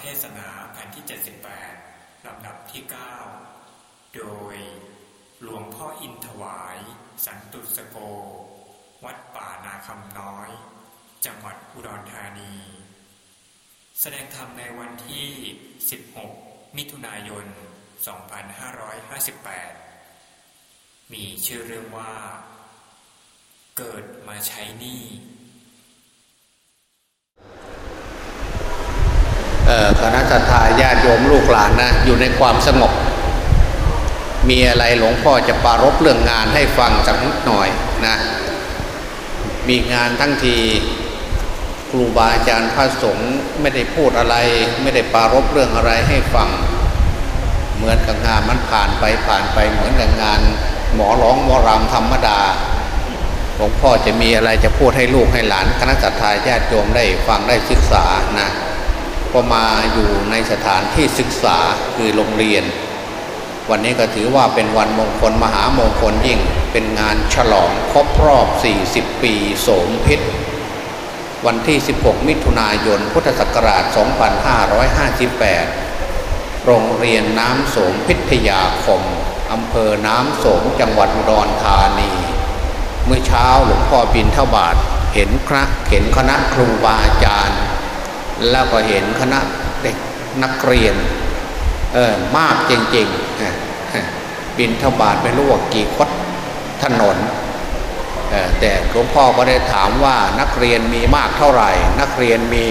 เทศนาแผ่นที่ 78 ลำดับที่ 9 โดยหลวงพ่ออินถวาย สันตุสโก วัดป่านาคำน้อย จังหวัดอุดรธานี แสดงธรรมในวันที่ 16 มิถุนายน 2558 มีชื่อเรื่องว่า เกิดมาใช้หนี้ เอ่อ คณะสัตยาญาติโยมลูกหลานนะอยู่ในความสงบ มีอะไรหลวงพ่อจะปรารบเรื่องงานให้ฟังสักนิดหน่อยนะมีงานทั้งทีครูบาอาจารย์พระสงฆ์ไม่ได้พูดอะไร ไม่ได้ปรารบเรื่องอะไรให้ฟัง เหมือนกับงานมันผ่านไปผ่านไปเหมือนกับงานหมอร้องหมอรำธรรมดาหลวงพ่อจะมีอะไรจะพูดให้ลูกให้หลานคณะสัตยาญาติโยมได้ฟังได้ศึกษานะ ก็มาอยู่ในสถานที่ศึกษาคือโรงเรียน วันนี้ก็ถือว่าเป็นวันมงคลมหามงคลยิ่งเป็นงานฉลองครบรอบ 40 ปีโสมพิษวันที่ 16 มิถุนายน พุทธศักราช 2558 โรงเรียนน้ำโสมพิทยาคม อำเภอน้ำโสมจังหวัดอุดรธานี เมื่อเช้าหลวงพ่อบินทบาท เห็นพระเห็นคณะครูบาอาจารย์ แล้วก็เห็นคณะเด็กนักเรียนเออมากจริงๆบินทบาทไม่รู้ว่ากี่คดถนนแต่หลวงพ่อก็ได้ถามว่านักเรียนมีมากเท่าไหร่ นักเรียนมี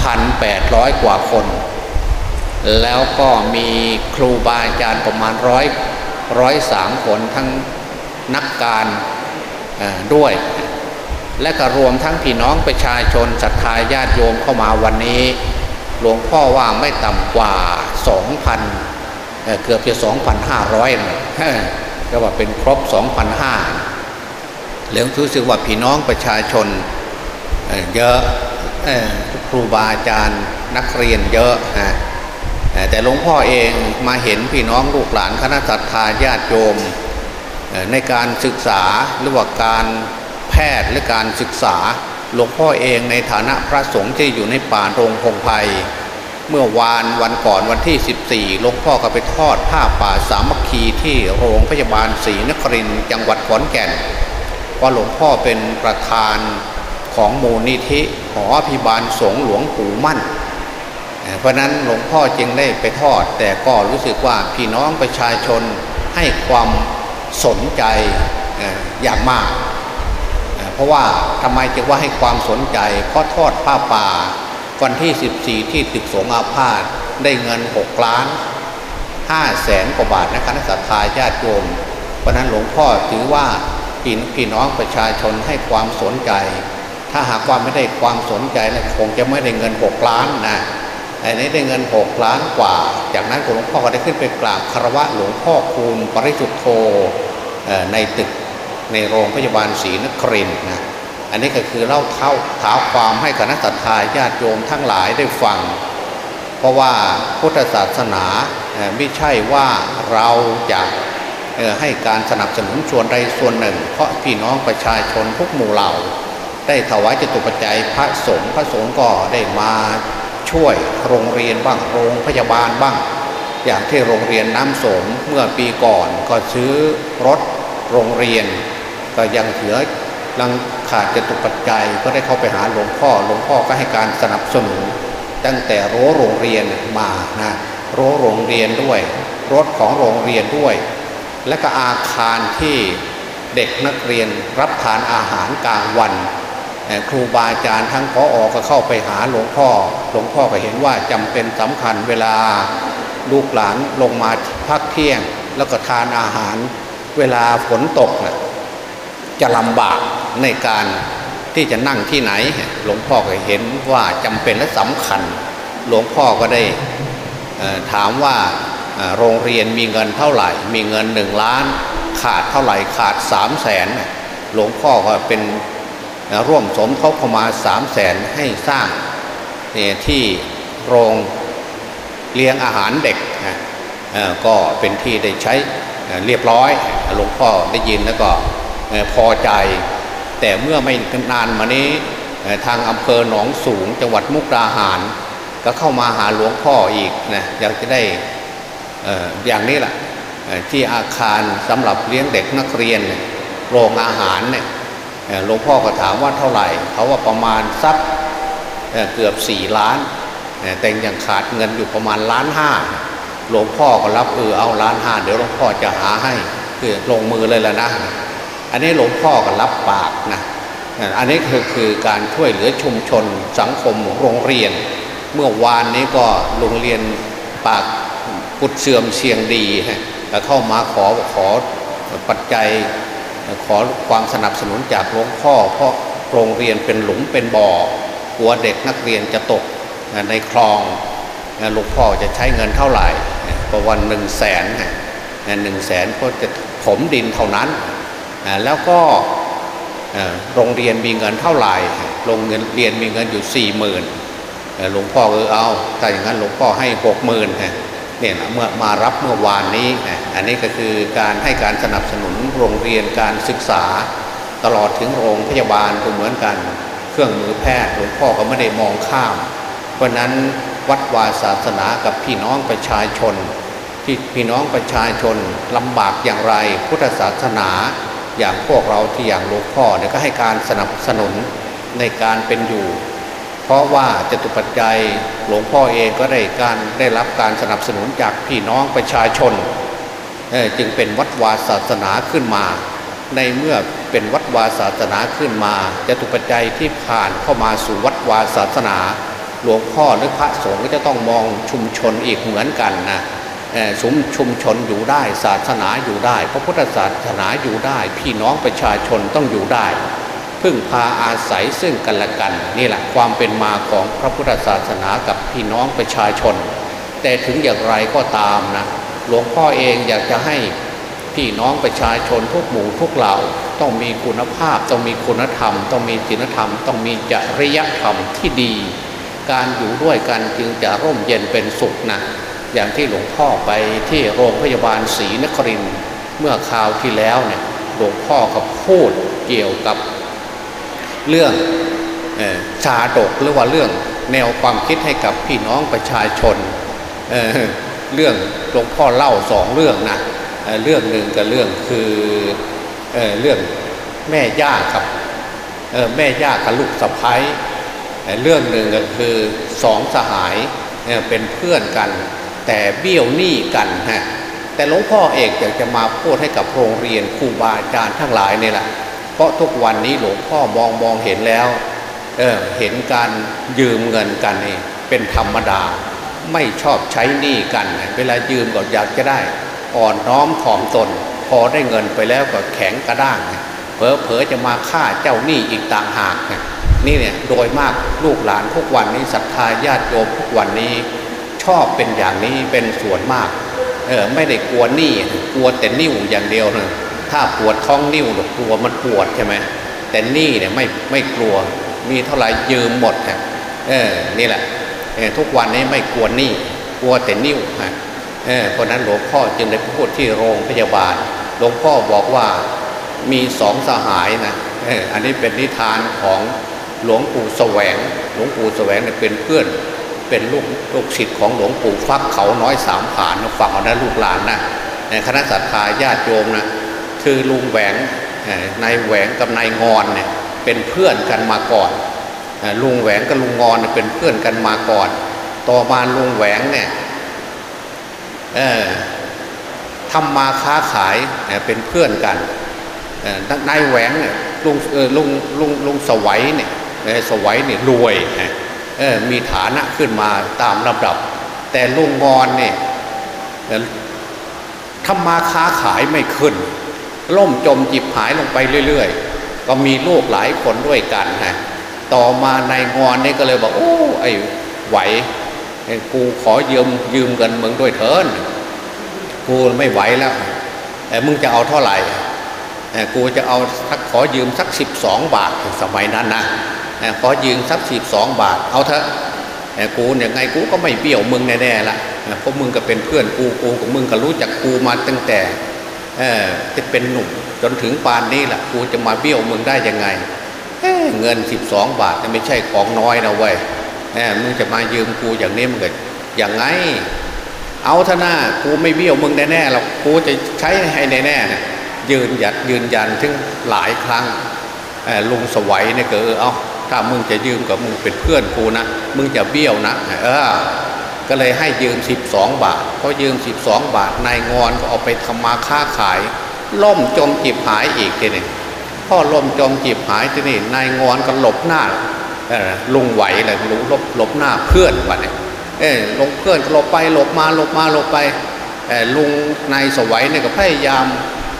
พันแปดร้อยกว่าคน แล้วก็มีครูบาอาจารย์ประมาณร้อยร้อยสามคนทั้งนักการด้วย และก็รวมทั้งพี่น้องประชาชนศรัทธาญาติโยมเข้ามาวันนี้ หลวงพ่อว่าไม่ต่ำกว่า 2,000เเกือบจะ 2,500นะก็ว่าเป็นครบ 2,500แล้วรู้สึกว่าพี่น้องประชาชนเยอะครูบาอาจารย์นักเรียนเยอะนะแต่หลวงพ่อเองมาเห็นพี่น้องลูกหลานคณะศรัทธาญาติโยมในการศึกษาหรือว่าการ แพทย์และการศึกษา หลวงพ่อเองในฐานะพระสงฆ์ที่อยู่ในป่าโรงพงไพเมื่อวานวันก่อนวันที่ 14 หลวงพ่อก็ไปทอดผ้าป่าสามัคคีที่โรงพยาบาลศรีนครินจังหวัดขอนแก่นเพราะหลวงพ่อเป็นประธานของมูลนิธิหอพิบาลสงหลวงปู่มั่น เพราะนั้นหลวงพ่อจึงได้ไปทอด แต่ก็รู้สึกว่าพี่น้องประชาชนให้ความสนใจอย่างมาก เพราะว่าทำไมจึงว่าให้ความสนใจเพราะทอดผ้าป่า วันที่ 14 ที่ตึกสงอาพาธได้เงิน 6 ล้าน5แสนกว่าบาทนะคณะสัตยาญาติโยมเพราะนั้นหลวงพ่อถือว่าพี่พี่น้องประชาชนให้ความสนใจ ถ้าหากว่าไม่ได้ความสนใจนะคงจะไม่ได้เงิน 6 ล้านนะอันนี้ได้เงิน 6 ล้านกว่า จากนั้นหลวงพ่อก็ได้ขึ้นไปกราบคารวะหลวงพ่อคูณปริสุทธโธในตึก ในโรงพยาบาลศรีนครินนะอันนี้ก็คือเล่าเท่าท้าความให้คณะสัตยาญาติโยมทั้งหลายได้ฟัง เพราะว่าพุทธศาสนาไม่ใช่ว่าเราจะให้การสนับสนุนส่วนใดส่วนหนึ่ง เพราะพี่น้องประชาชนทุกหมู่เหล่า ได้ถวายจตุปัจจัยพระสงฆ์พระสงฆ์ก็ได้มาช่วยโรงเรียนบ้างโรงพยาบาลบ้าง อย่างที่โรงเรียนน้ำสมเมื่อปีก่อนก็ซื้อรถโรงเรียน ก็ยังเหลือลังขาดจตุปัจจัยก็ได้เข้าไปหาหลวงพ่อหลวงพ่อก็ให้การสนับสนุน ตั้งแต่โรโรงเรียนมานะโรโรงเรียนด้วย รถของโรงเรียนด้วย และก็อาคารที่เด็กนักเรียนรับทานอาหารกลางวันครูบาอาจารย์ทั้งพออก็เข้าไปหาหลวงพ่อ หลวงพ่อก็เห็นว่าจำเป็นสำคัญเวลาลูกหลานลงมาพักเที่ยง แล้วก็ทานอาหาร เวลาฝนตกนะ จะลำบากในการที่จะนั่งที่ไหน หลวงพ่อก็เห็นว่าจำเป็นและสำคัญ หลวงพ่อก็ได้ถามว่าโรงเรียนมีเงินเท่าไหร่ มีเงินหนึ่งล้าน ขาดเท่าไหร่ขาดสามแสนหลวงพ่อก็เป็นร่วมสมทบเข้ามาสามแสนให้สร้างที่โรงเลี้ยงอาหารเด็กก็เป็นที่ได้ใช้เรียบร้อยหลวงพ่อได้ยินแล้วก็ พอใจ แต่เมื่อไม่นานมานี้ทางอำเภอหนองสูงจังหวัดมุกดาหาร ก็เข้ามาหาหลวงพ่ออีกนะอยากจะได้อย่างนี้แหละที่อาคารสำหรับเลี้ยงเด็กนักเรียนโรงอาหารเนี่ยหลวงพ่อก็ถามว่าเท่าไหร่ เขาว่าประมาณสักเกือบสี่ล้าน แต่ยังขาดเงินอยู่ประมาณล้านห้าหลวงพ่อก็รับเออเอาล้านห้าเดี๋ยวหลวงพ่อจะหาให้คือลงมือเลยแล้วนะ อันนี้หลวงพ่อก็รับปากนะอันนี้คือคือการช่วยเหลือชุมชนสังคมโรงเรียน เมื่อวานนี้ก็โรงเรียนปากกุดเสื่อมเชียงดีเข้ามาขอขอปัจจัยขอความสนับสนุนจากหลวงพ่อ เพราะโรงเรียนเป็นหลุมเป็นบ่อกลัวเด็กนักเรียนจะตกในคลองหลวงพ่อจะใช้เงินเท่าไหร่ประวันหนึ่งแสนหนึ่งแสนก็จะถมดินเท่านั้น แล้วก็โรงเรียนมีเงินเท่าไหร่โรงเรียนมีเงินอยู่สี่หมื่นหลวงพ่อเออเอาแต่อย่างนั้นหลวงพ่อให้หกหมื่นเนี่ยเมื่อมารับเมื่อวานนี้ อันนี้ก็คือการให้การสนับสนุนโรงเรียนการศึกษา ตลอดถึงโรงพยาบาลก็เหมือนกันเครื่องมือแพทย์หลวงพ่อก็ไม่ได้มองข้าม เพราะนั้นวัดวาศาสนากับพี่น้องประชาชน ที่พี่น้องประชาชนลำบากอย่างไร พุทธศาสนา อย่างพวกเราที่อย่างหลวงพ่อเนี่ยก็ให้การสนับสนุนในการเป็นอยู่ เพราะว่าจตุปัจจัยหลวงพ่อเองก็ได้การได้รับการสนับสนุนจากพี่น้องประชาชน จึงเป็นวัดวาศาสนาขึ้นมา ในเมื่อเป็นวัดวาศาสนาขึ้นมาจตุปัจจัยที่ผ่านเข้ามาสู่วัดวาศาสนา หลวงพ่อหรือพระสงฆ์ก็จะต้องมองชุมชนอีกเหมือนกันนะ สมชุมชนอยู่ได้ ศาสนาอยู่ได้ พระพุทธศาสนาอยู่ได้ พี่น้องประชาชนต้องอยู่ได้ พึ่งพาอาศัยซึ่งกันและกัน นี่แหละความเป็นมาของพระพุทธศาสนากับพี่น้องประชาชน แต่ถึงอย่างไรก็ตามนะหลวงพ่อเองอยากจะให้พี่น้องประชาชนทุกหมู่ทุกเหล่าต้องมีคุณภาพ ต้องมีคุณธรรม ต้องมีศีลธรรม ต้องมีจริยธรรมที่ดี การอยู่ด้วยกันจึงจะร่มเย็นเป็นสุขนะ อย่างที่หลวงพ่อไปที่โรงพยาบาลศรีนครินเมื่อคราวที่แล้วเนี่ยหลวงพ่อก็พูดเกี่ยวกับเรื่องชาดกหรือว่าเรื่องแนวความคิดให้กับพี่น้องประชาชนเเรื่องหลวงพ่อเล่าสองเรื่องนะเเรื่องหนึ่งกับเรื่องคือเอเรื่องแม่ย่ากับแม่ย่ากับลูกสะพ้ายเรื่องหนึ่งก็คือสองสหายเป็นเพื่อนกัน แต่เบี้ยวหนี้กันฮะแต่หลวงพ่อเอกอยากจะมาพูดให้กับโรงเรียนครูบาอาจารย์ทั้งหลายนี่แหละเพราะทุกวันนี้หลวงพ่อมองมองเห็นแล้วเออเห็นการยืมเงินกันนี่เป็นธรรมดา ไม่ชอบใช้หนี้กัน เวลายืมก็อยากจะได้ อ่อนน้อมถ่อมตน พอได้เงินไปแล้วก็แข็งกระด้างเผลอเผลอจะมาฆ่าเจ้าหนี้อีกต่างหากนี่เนี่ยโดยมากลูกหลานทุกวันนี้ศรัทธาญาติโยมทุกวันนี้ ชอบเป็นอย่างนี้เป็นส่วนมากเออไม่ได้กลัวหนี้กลัวแต่นิ้วอย่างเดียวนะถ้าปวดท้องนิ้วหรือกลัวมันปวดใช่ไหมแต่นี้เนี่ยไม่ไม่กลัวมีเท่าไหร่ยืมหมดฮะเออนี่แหละทุกวันนี้ไม่กลัวหนี้กลัวแต่นิ้วฮะเออเพราะนั้นหลวงพ่อจึงได้พูดที่โรงพยาบาล หลวงพ่อบอกว่ามีสองสหายนะเอออันนี้เป็นนิทานของหลวงปู่แสวง หลวงปู่แสวงเนี่ยเป็นเพื่อน เป็นลูกลูกศิษย์ของหลวงปู่ฟักเขาน้อยสามผานฝั่งเอานะลูกหลานนะในคณะสัตยาญาติโยมนะคือลุงแหวงนายแหวงกับนายงอนเนี่ยเป็นเพื่อนกันมาก่อนลุงแหวงกับลุงงอนเป็นเพื่อนกันมาก่อน ต่อมาลุงแหวงเนี่ยทำมาค้าขายเป็นเพื่อนกันนายแหวงเนี่ยลุงลุงลุงลุงสวัยเนี่ยสวัยเนี่ยรวย มีฐานะขึ้นมาตามลำดับ แต่ลุงงอนเนี่ยทำมาค้าขายไม่ขึ้น ล่มจมจิบหายลงไปเรื่อย ๆ ก็มีลูกหลายคนด้วยกันฮะต่อมาในงอนนี่ก็เลยบอกโอ้ไอ้ไหวกูขอยืมยืมเงินมึงด้วยเถินกูไม่ไหวแล้วแต่มึงจะเอาเท่าไหร่กูจะเอาสักขอยืมสักสิบสองบาทสมัยนั้นนะ ขอยืมสักสิบสองบาท เอาเถอะกูอย่างไงกูก็ไม่เบี้ยวมึงแน่ๆละเพราะมึงก็เป็นเพื่อนกูกูกับมึงก็รู้จักกูมาตั้งแต่จะเป็นหนุ่มจนถึงปานนี้แหละกูจะมาเบี้ยวมึงได้ยังไงเงินสิบสองบาทไม่ใช่ของน้อยนะเว้ยมึงจะมายืมกูอย่างนี้มึงก็อย่างไง เอาท่าหน้ากูไม่เบี้ยวมึงแน่ๆหรอกกูจะใช้ให้แน่ๆนะยืนยัดยืนยันถึงหลายครั้งลุงสวัยเนี่ยก็เออเอา ถ้ามึงจะยืมกับมึงเป็นเพื่อนกูนะ มึงจะเบี้ยวนะเออก็เลยให้ยืม 12 บาทพอยืม 12 บาทนายงอนก็เอาไปทำมาค้าขาย ล่มจมจีบหายอีกทีนี่พ่อล่มจมจีบหายทีนี่นายงอนก็หลบหน้าลุงไหวเลยลุงลบหลบหน้าเพื่อนวะเนี่ยเออลงเพื่อนหลบไปหลบมาหลบมาหลบไปลุงนายสวัยเนี่ยก็พยายาม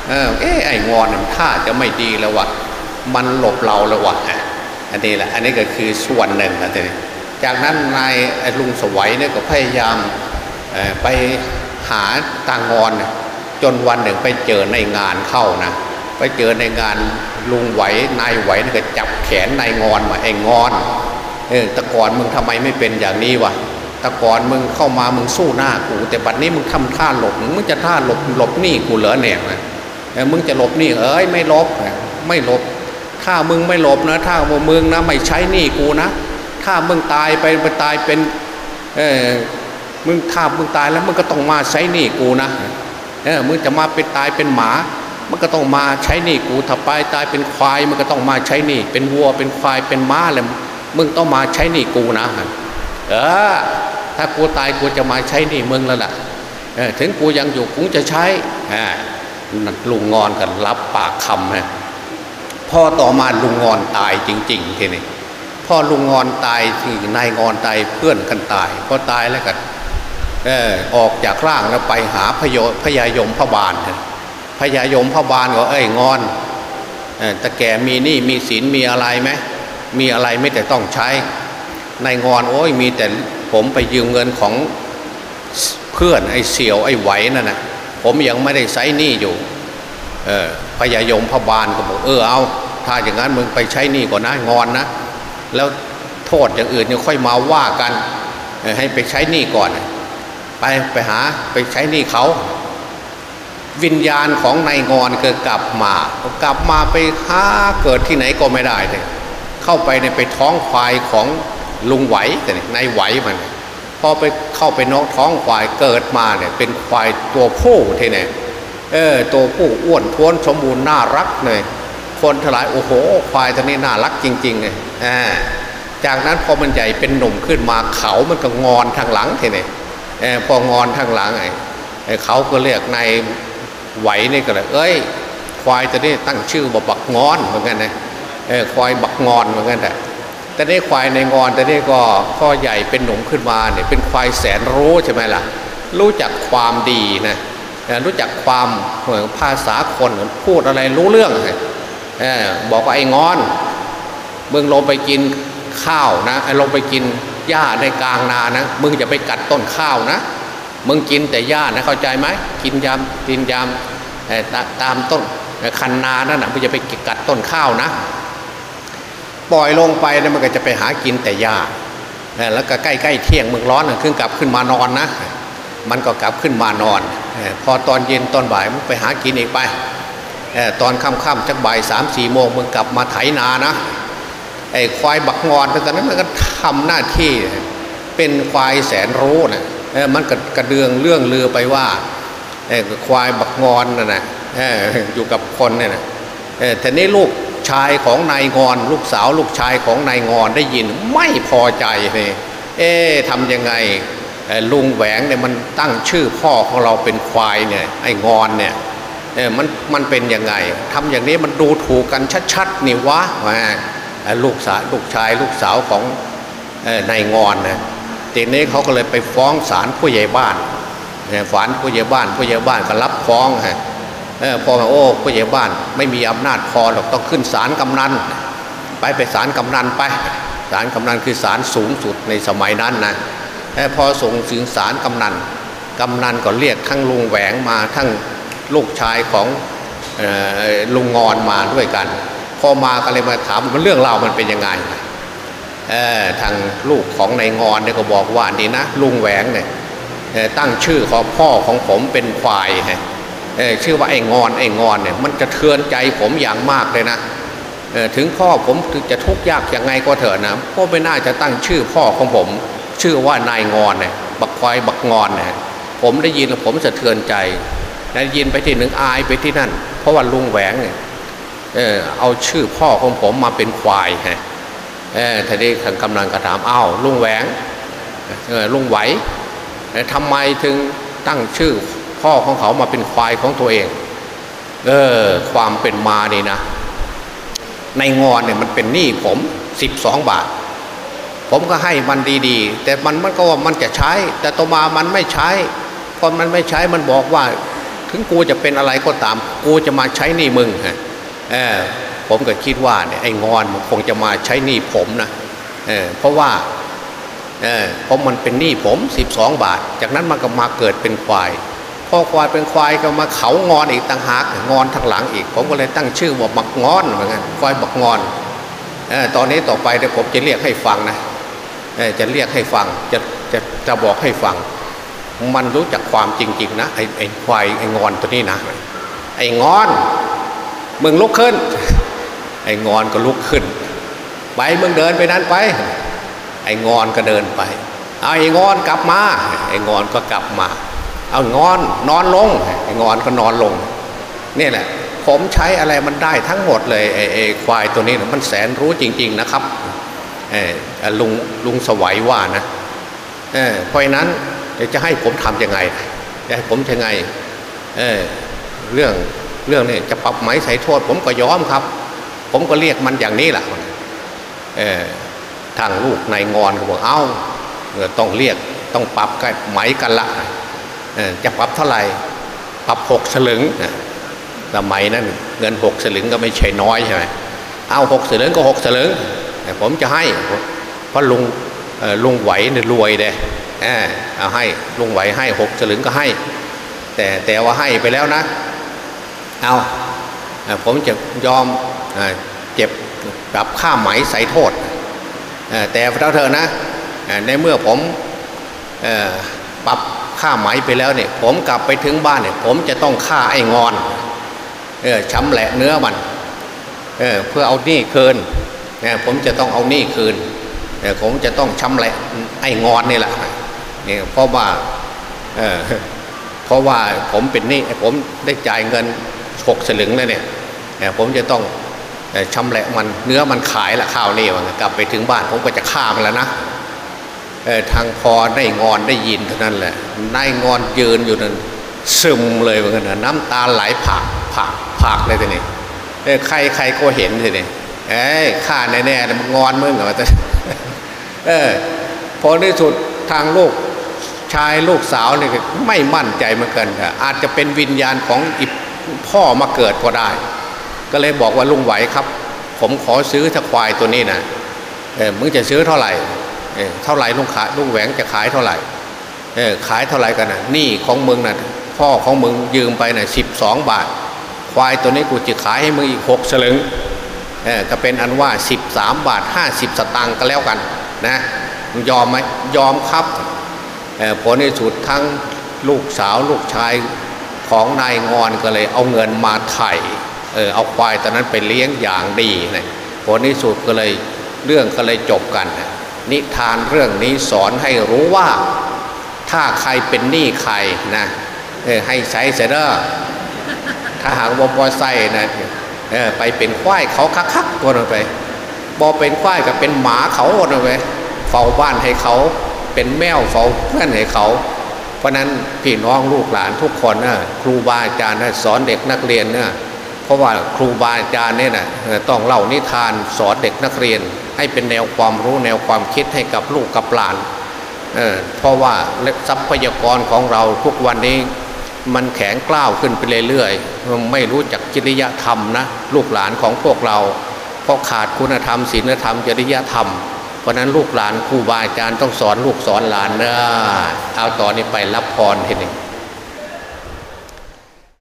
เออไอ้งอนมันท่าจะไม่ดีแล้ววะมันหลบเราแล้ววะ อันนี้แหละอันนี้ก็คือส่วนหนึ่งนะทีนี้จากนั้นนายลุงสวัยเนี่ยก็พยายามไปหาตางอน จนวันหนึ่งไปเจอในงานเข้านะไปเจอในงานลุงไหวนายไหวนี่ก็จับแขนนายงอนมาไอ้งอนเออตะกอนมึงทำไมไม่เป็นอย่างนี้วะตะกอนมึงเข้ามามึงสู้หน้ากูแต่บัดนี้มึงทำท่าหลบมึงจะท่าหลบหลบนี้กูเหลือเนี่ยมึงจะหลบนี้เอ้ยไม่ลบไม่ลบ ถ้ามึงไม่หลบนะ ถ้ามึงนะไม่ใช้หนี้กูนะ ถ้ามึงตายไปไปตายเป็นเออมึงถ้ามึงตายแล้วมึงก็ต้องมาใช้หนี้กูนะเออมึงจะมาเป็นตายเป็นหมา มันก็ต้องมาใช้หนี้กูถ้าไปตายเป็นควายมันก็ต้องมาใช้หนี้เป็นวัวเป็นควายเป็นม้าเลยมึงต้องมาใช้หนี้กูนะเออถ้ากูตายกูจะมาใช้หนี้มึงแล้วล่ะเออถึงกูยังอยู่กูจะใช้อ่าลุงงอนกันรับปากคำนะ พอต่อมาลุงงอนตายจริง ๆ ทีนี้พ่อลุงงอนตายที่นายงอนตายเพื่อนกันตายพอตายแล้วกันเออออกจากร่างแล้วไปหาพยพยายมพระบาลพยายมพระบาลก็เอ้ยงอนแต่แกมีหนี้มีศีลมีอะไรไหมมีอะไรไม่แต่ต้องใช้นายงอนโอ้ยมีแต่ผมไปยืมเงินของเพื่อนไอ้เสี่ยวไอ้ไหวนั่นนะผมยังไม่ได้ใช้หนี้อยู่ พยายมพบาลก็บอกเออเอา ถ้าอย่างนั้นมึงไปใช้หนี้ก่อนนะงอนนะ แล้วโทษอย่างอื่นยังค่อยมาว่ากันให้ไปใช้หนี้ก่อน ไปไปหาไปใช้หนี้เขาวิญญาณของนายงอนเกิดกลับมา กลับมาไปหาเกิดที่ไหนก็ไม่ได้เลยเข้าไปในไปท้องควายของลุงไหวแต่นายไหวมันพอไปเข้าไปนอกท้องควายเกิดมาเนี่ยเป็นควายตัวผู้ทีเนี่ย เออตัวผู้อ้วนท้วนสมบูรณ์น่ารักเลยคนทลายโอ้โหควายตัวนี้น่ารักจริงๆเลยอ่าจากนั้นพอมันใหญ่เป็นหนุ่มขึ้นมาเขามันก็งอนทางหลังทีนี่พองอนทางหลังไอ้เขาก็เรียกนายไหวนี่ก็เลยเอ้ย ควายตัวนี้ตั้งชื่อว่าบักงอนเหมือนกันนะเออควายบักงอนเหมือนกันแต่แต่นี่ควายในงอนแต่นี่ก็พ่อใหญ่เป็นหนุ่มขึ้นมาเนี่ยเป็นควายแสนรู้ใช่ไหมล่ะ รู้จักความดีนะ รู้จักความเหมือนภาษาคนพูดอะไรรู้เรื่องบอกว่าไอ้งอนมึงลงไปกินข้าวนะไอ้ลงไปกินหญ้าในกลางนานะมึงจะไปกัดต้นข้าวนะ มึงกินแต่หญ้านะเข้าใจไหมกินยามกินยามตามต้นคันนานั่นนะมึงจะไปกัดต้นข้าวนะ ปล่อยลงไปนะมันก็จะไปหากินแต่หญ้าแล้วก็ใกล้ๆเที่ยงมึงร้อนขึ้นกลับขึ้นมานอนนะ มันก็กลับขึ้นมานอน พอตอนเย็นตอนบ่ายมึงไปหากินอีกไปตอนค่ำๆจักบ่ายสามสี่โมงมึงกลับมาไถนานะไอ้ควายบักงอนตอนนั้นมันก็ทำหน้าที่เป็นควายแสนรู้นะมันกกระเดืองเรื่องลือไปว่าไอ้ควายบักงอนน่ะนะอยู่กับคนเนี่ยนะแต่นี่ลูกชายของนายงอน ลูกสาวลูกชายของนายงอนได้ยินไม่พอใจเลยเอ๊ะทำยังไง ลุงแหวงเนี่ยมันตั้งชื่อพ่อของเราเป็นควายเนี่ยไอ้งอนเนี่ยเออมันมันเป็นยังไงทำอย่างนี้มันดูถูกกันชัดๆนี่วะลูกสาวลูกชายลูกสาวของนายงอนนะทีนี้เขาก็เลยไปฟ้องศาลผู้ใหญ่บ้านฝานผู้ใหญ่บ้าน ผู้ใหญ่บ้านก็รับฟ้องฮะพอโอ้ผู้ใหญ่บ้าน ไม่มีอำนาจพอหรอกต้องขึ้นศาลกำนันไปไปศาลกำนันไปศาลกำนันคือศาลสูงสุดในสมัยนั้นนะ พอส่งถึงศาลกำนันกำนันก็เรียกทั้งลุงแหวงมาทั้งลูกชายของลุงงอนมาด้วยกัน พอมาก็เลยมาถามมันเรื่องราวมันเป็นยังไงทางลูกของนายงอนเนี่ยก็บอกว่านี่นะลุงแหวงเนี่ยตั้งชื่อของพ่อของผมเป็นควายชื่อว่าไอ้งอนไอ้งอนเนี่ยมันจะเทือนใจผมอย่างมากเลยนะถึงพ่อผมจะทุกข์ยากยังไงก็เถอะนะพ่อไม่น่าจะตั้งชื่อพ่อของผม ชื่อว่านายงอนเนี่ยบักควายบักงอนเนี่ยผมได้ยินแล้วผมสะเทือนใจได้ยินไปที่หนึ่งอายไปที่นั่น เพราะว่าลุงแหวงเนี่ยเออเอาชื่อพ่อของผมมาเป็นควายฮะเออทีนี้กำลังกระถามอ้าวลุงแหวงเออลุงไหวทำไมถึงตั้งชื่อพ่อของเขามาเป็นควายของตัวเอง เออ ความเป็นมานี่นะ ในงอนเนี่ยมันเป็นหนี้ผมสิบสองบาท ผมก็ให้มันดีๆ แต่มันมันก็ว่ามันจะใช้ แต่ต่อมามันไม่ใช้พอมันไม่ใช้มันบอกว่า ถึงกูจะเป็นอะไรก็ตาม กูจะมาใช้นี้มึงฮะเออผมก็คิดว่าเนี่ยไอ้งอนมันคงจะมาใช้นี้ผมนะเออเพราะว่าเออเพราะมันเป็นหนี้ผมสิบสองบาท จากนั้นมันก็มาเกิดเป็นควายพอควายเป็นควายก็มาเขางอนอีกต่างหากงอนทางหลังอีก ผมก็เลยตั้งชื่อว่าบักงอนเหมือนกันควายบักงอนเออตอนนี้ต่อไปเดี๋ยวผมจะเรียกให้ฟังนะ จะเรียกให้ฟังจะจะจะบอกให้ฟัง มันรู้จักความจริง ๆ นะไอ้ไอ้ควายไอ้งอนตัวนี้นะ ไอ้งอนมึงลุกขึ้น ไอ้งอนก็ลุกขึ้น ไปมึงเดินไปนั้นไป ไอ้งอนก็เดินไปเอาไอ้งอนกลับมา ไอ้งอนก็กลับมา เอางอนนอนลง ไอ้งอนก็นอนลงนี่แหละ ผมใช้อะไรมันได้ทั้งหมดเลยไอ้ควายตัวนี้มันแสนรู้จริง ๆ นะครับ ลุงลุงสวัยว่านะเเพราะนั้นจะให้ผมทำยังไงจะให้ผมยังไงเเรื่องเรื่องนี้จะปรับไหมใส่โทษ ผมก็ยอมครับ ผมก็เรียกมันอย่างนี้แหละทางลูกนายงอนก็บอกเอ้าต้องเรียกต้องปรับกันไหมกันละจะปรับเท่าไหร่ปรับหกสลึงสมัยนั้นเงินหกสลึงก็ไม่ใช่น้อยใช่ไหมเอาหกสลึงก็หกสลึง ผมจะให้เพราะลุงลุงไหวเนี่ยรวยเด้เอาให้ลุงไหวให้หกสลึงก็ให้ แต่แต่ว่าให้ไปแล้วนะ เอาผมจะยอมเจ็บปรับค่าไหมใส่โทษ แต่พระเธอนะในเมื่อผมปรับฆ่าไหมไปแล้วเนี่ยผมกลับไปถึงบ้านเนี่ยผมจะต้องฆ่าไอ้งอนช้ำแหละเนื้อมันเเพื่อเอาหนี้เคืนเนี่ย ผมจะต้องเอาหนี้คืนเนี่ยผมจะต้องช้ำแหละไอ้งอนนี่แหละเนี่ยเพราะว่าเออเพราะว่าผมเป็นหนี้ผมได้จ่ายเงินหกสลึงแล้วเนี่ยเนี่ยผมจะต้องชำแหละมันเนื้อมันขายละข้าวนี่มันกลับไปถึงบ้านผมก็จะฆ่ามันแล้วนะทางพอได้งอนได้ยินเท่านั้นแหละได้งอนยืนอยู่นั้นซึมเลยเหมือนกันน้ำตาไหลผากผากผากเลยทีนี้ใครใครก็เห็นทีนี้ เอ้ข้าแน่แน่มันงอนมึงเหรอแต่เออพอที่สุดทางลูกชายลูกสาวเนี่ยไม่มั่นใจเหมือนกันอาจจะเป็นวิญญาณของอิพ่อมาเกิดก็ได้ ก็เลยบอกว่าลุงไหวครับ ผมขอซื้อถควายตัวนี้นะเออมึงจะซื้อเท่าไหร่เออเท่าไหร่ลุงขายลุงแหวงจะขายเท่าไหร่เออขายเท่าไหร่กันนะนี่ของมึงนะ่ะพ่อของมึงยืมไปนะ่ะสิบสองบาท ควายตัวนี้กูจะขายให้มึงอีกหกสลึง ก็เป็นอันว่าสิบสามบาทห้าสิบสตางค์ก็แล้วกันนะยอมไหมยอมครับผลในสุดทั้งลูกสาวลูกชายของนายงอนก็เลยเอาเงินมาไถ่เออเอาควายตอนนั้นไปเลี้ยงอย่างดีนะผลในสุดก็เลยเรื่องก็เลยจบกันนะนิทานเรื่องนี้สอนให้รู้ว่าถ้าใครเป็นหนี้ใครนะให้ใช้เสดอถ้าหากว่าบอไซนะ ไปเป็นควายเขาคักๆตัวนึงไปบอเป็นควายกับเป็นหมาเขาตัวนึงไปเฝ้าบ้านให้เขาเป็นแมวเฝ้าเพื่อนให้เขา เพราะนั้นพี่น้องลูกหลานทุกคนนะครูบาอาจารย์นะสอนเด็กนักเรียนนะเพราะว่าครูบาอาจารย์เนี่ยนะต้องเล่านิทานสอนเด็กนักเรียน ให้เป็นแนวความรู้แนวความคิดให้กับลูกกับหลานเเพราะว่าทรัพยากรของเราทุกวันนี้ มันแข็งกล้าวขึ้นไปเรื่อยๆไม่รู้จักจริยธรรมนะลูกหลานของพวกเรา เพราะขาดคุณธรรมศีลธรรมจริยธรรม เพราะนั้นลูกหลานครูบาอาจารย์ต้องสอนลูกสอนหลานนะเอาต่อนนี้ไปรับพรทีหนึ่ง